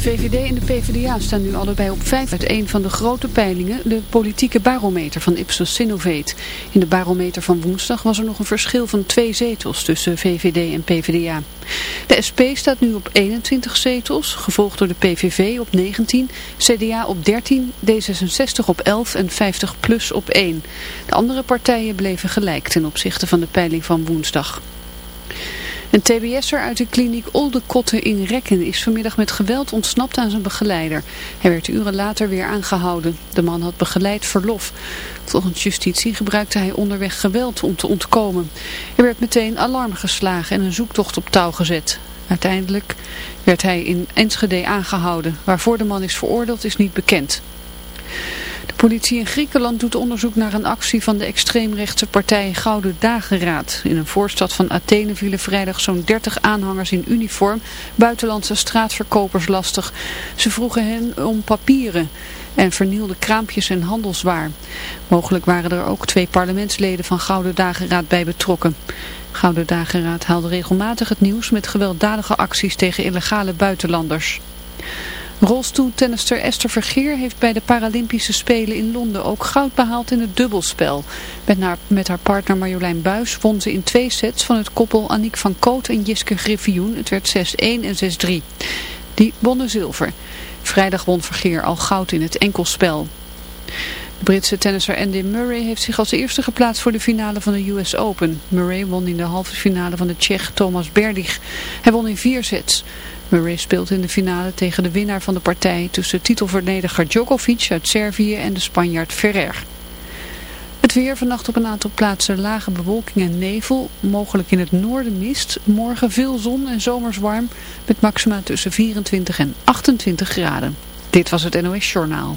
De VVD en de PvdA staan nu allebei op vijf uit een van de grote peilingen, de politieke barometer van Ipsos Sinovate. In de barometer van woensdag was er nog een verschil van twee zetels tussen VVD en PvdA. De SP staat nu op 21 zetels, gevolgd door de PVV op 19, CDA op 13, D66 op 11 en 50PLUS op 1. De andere partijen bleven gelijk ten opzichte van de peiling van woensdag. Een tbs'er uit de kliniek Oldekotte in Rekken is vanmiddag met geweld ontsnapt aan zijn begeleider. Hij werd uren later weer aangehouden. De man had begeleid verlof. Volgens justitie gebruikte hij onderweg geweld om te ontkomen. Er werd meteen alarm geslagen en een zoektocht op touw gezet. Uiteindelijk werd hij in Enschede aangehouden. Waarvoor de man is veroordeeld is niet bekend. Politie in Griekenland doet onderzoek naar een actie van de extreemrechtse partij Gouden Dageraad. In een voorstad van Athene vielen vrijdag zo'n 30 aanhangers in uniform buitenlandse straatverkopers lastig. Ze vroegen hen om papieren en vernielden kraampjes en handelswaar. Mogelijk waren er ook twee parlementsleden van Gouden Dageraad bij betrokken. Gouden Dageraad haalde regelmatig het nieuws met gewelddadige acties tegen illegale buitenlanders. Rolstoeltennister Esther Vergeer heeft bij de Paralympische Spelen in Londen ook goud behaald in het dubbelspel. Met haar, partner Marjolein Buis won ze in twee sets van het koppel Aniek van Koot en Jiske Griffioen. Het werd 6-1 en 6-3. Die wonnen zilver. Vrijdag won Vergeer al goud in het enkelspel. De Britse tennisser Andy Murray heeft zich als eerste geplaatst voor de finale van de US Open. Murray won in de halve finale van de Tsjech Thomas Berdych. Hij won in vier sets. Murray speelt in de finale tegen de winnaar van de partij tussen titelverdediger Djokovic uit Servië en de Spanjaard Ferrer. Het weer vannacht op een aantal plaatsen lage bewolking en nevel, mogelijk in het noorden mist. Morgen veel zon en zomers warm met maxima tussen 24 en 28 graden. Dit was het NOS Journaal.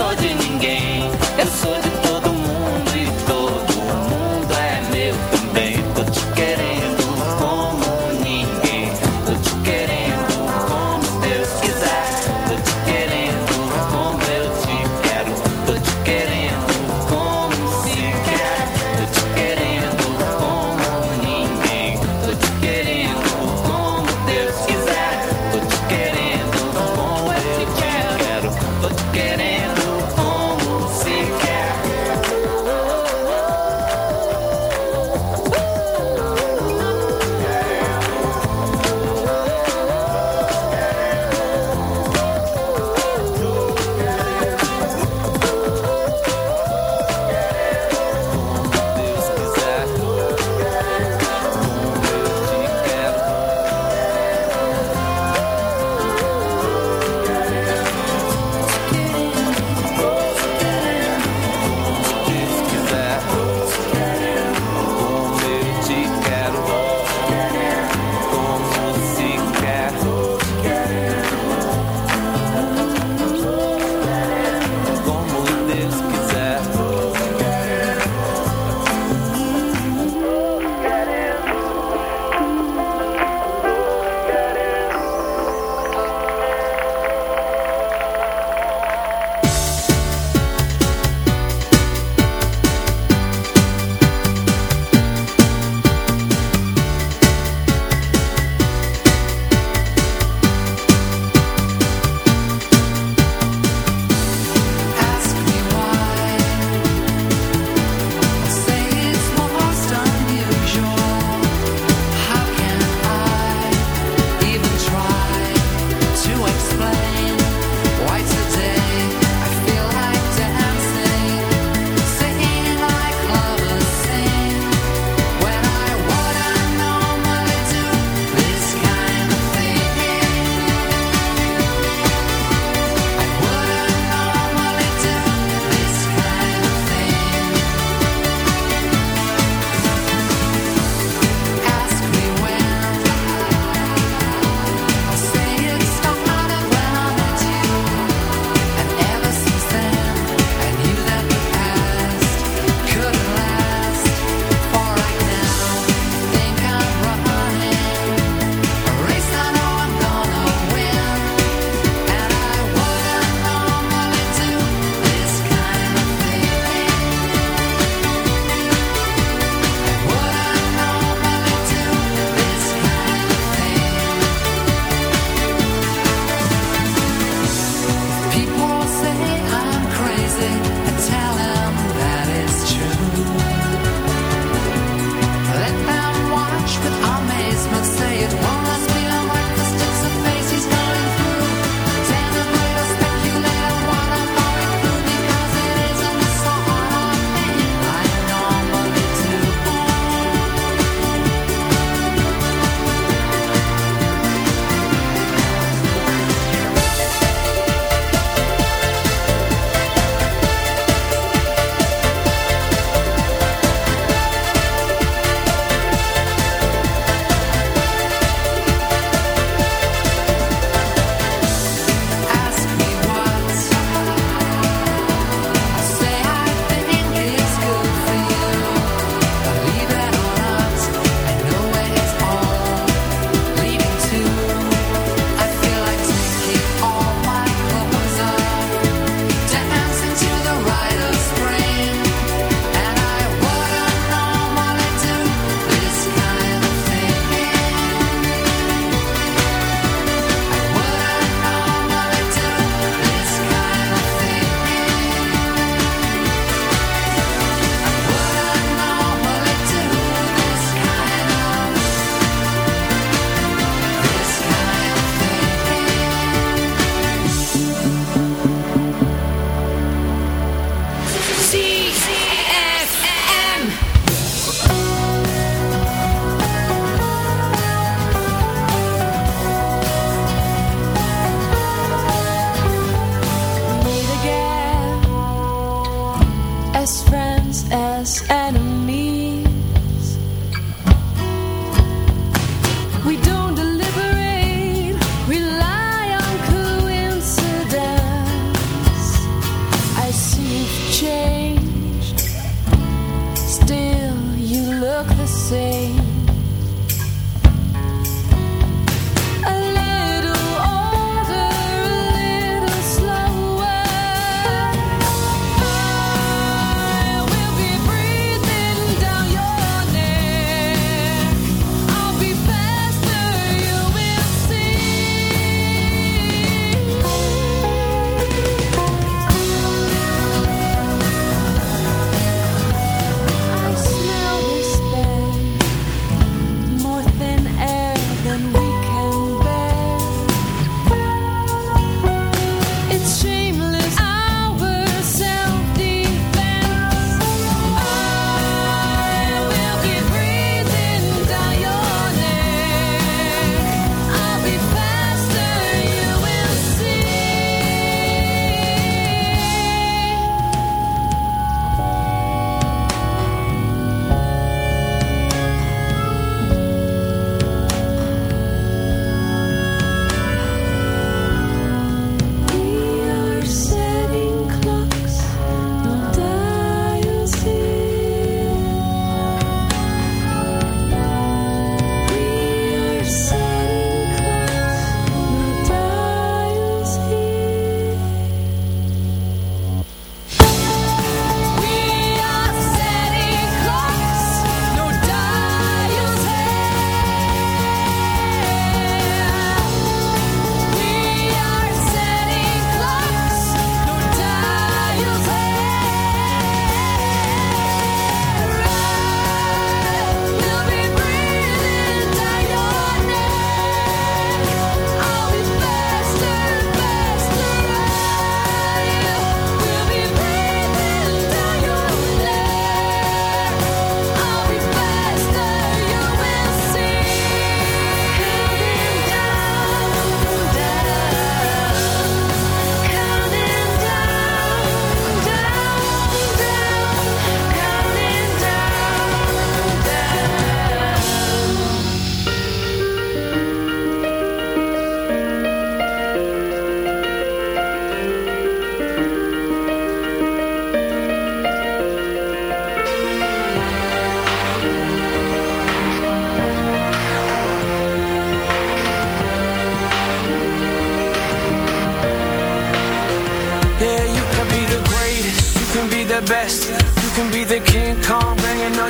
один.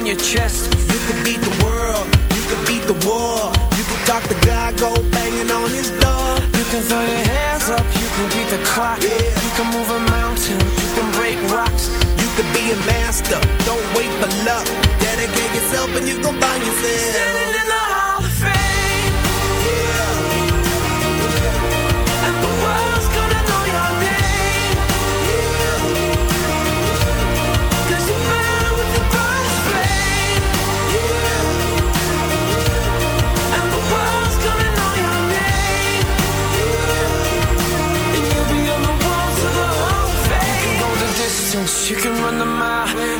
your chest. You can beat the world, you can beat the war. You can talk Dr. guy go banging on his door. You can throw your hands up, you can beat the clock. Yeah. You can move a mountain, you can break rocks. You can be a master, don't wait for luck. Dedicate yourself and you gon' find yourself. Standing in the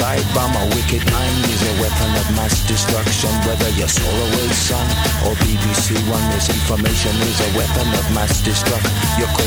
Or suicide bomb, a wicked mind is a weapon of mass destruction. Whether you're Solarway Sun or BBC One, misinformation is a weapon of mass destruction.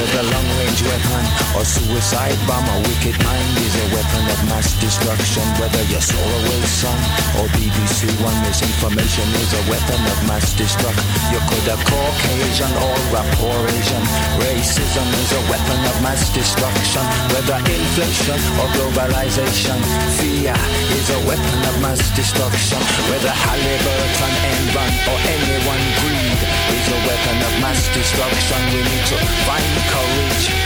with a long long-range weapon or suicide bomb, a wicked mind is a weapon of mass destruction. Whether you're Solarway Sun or BBC One, misinformation is a weapon of mass destruction. You could have Caucasian or rapport Asian. Racism is a weapon of mass destruction. Whether inflation or globalization, fear is a weapon of mass destruction. Whether Halliburton, Enron or anyone greed is a weapon of mass destruction. We need to find courage,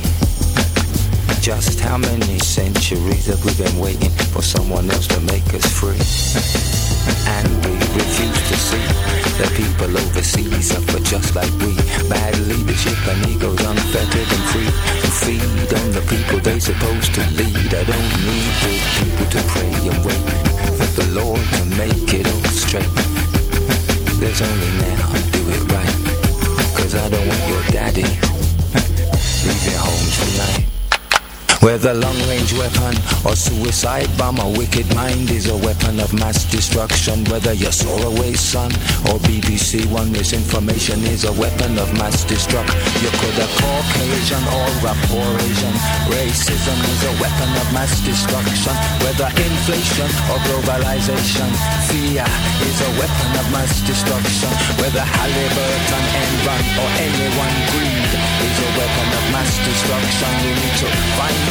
Just how many centuries have we been waiting for someone else to make us free? And we refuse to see that people overseas suffer just like we. Bad leadership and egos unfettered and free. Who feed on the people they supposed to lead. I don't need good people to pray and wait Whether long-range weapon or suicide bomb, a wicked mind is a weapon of mass destruction. Whether you're Solarway Sun or BBC One, misinformation is a weapon of mass destruction. You could have Caucasian or rapport Asian. Racism is a weapon of mass destruction. Whether inflation or globalization, fear is a weapon of mass destruction. Whether Halliburton, Enron or anyone greed is a weapon of mass destruction. We need to find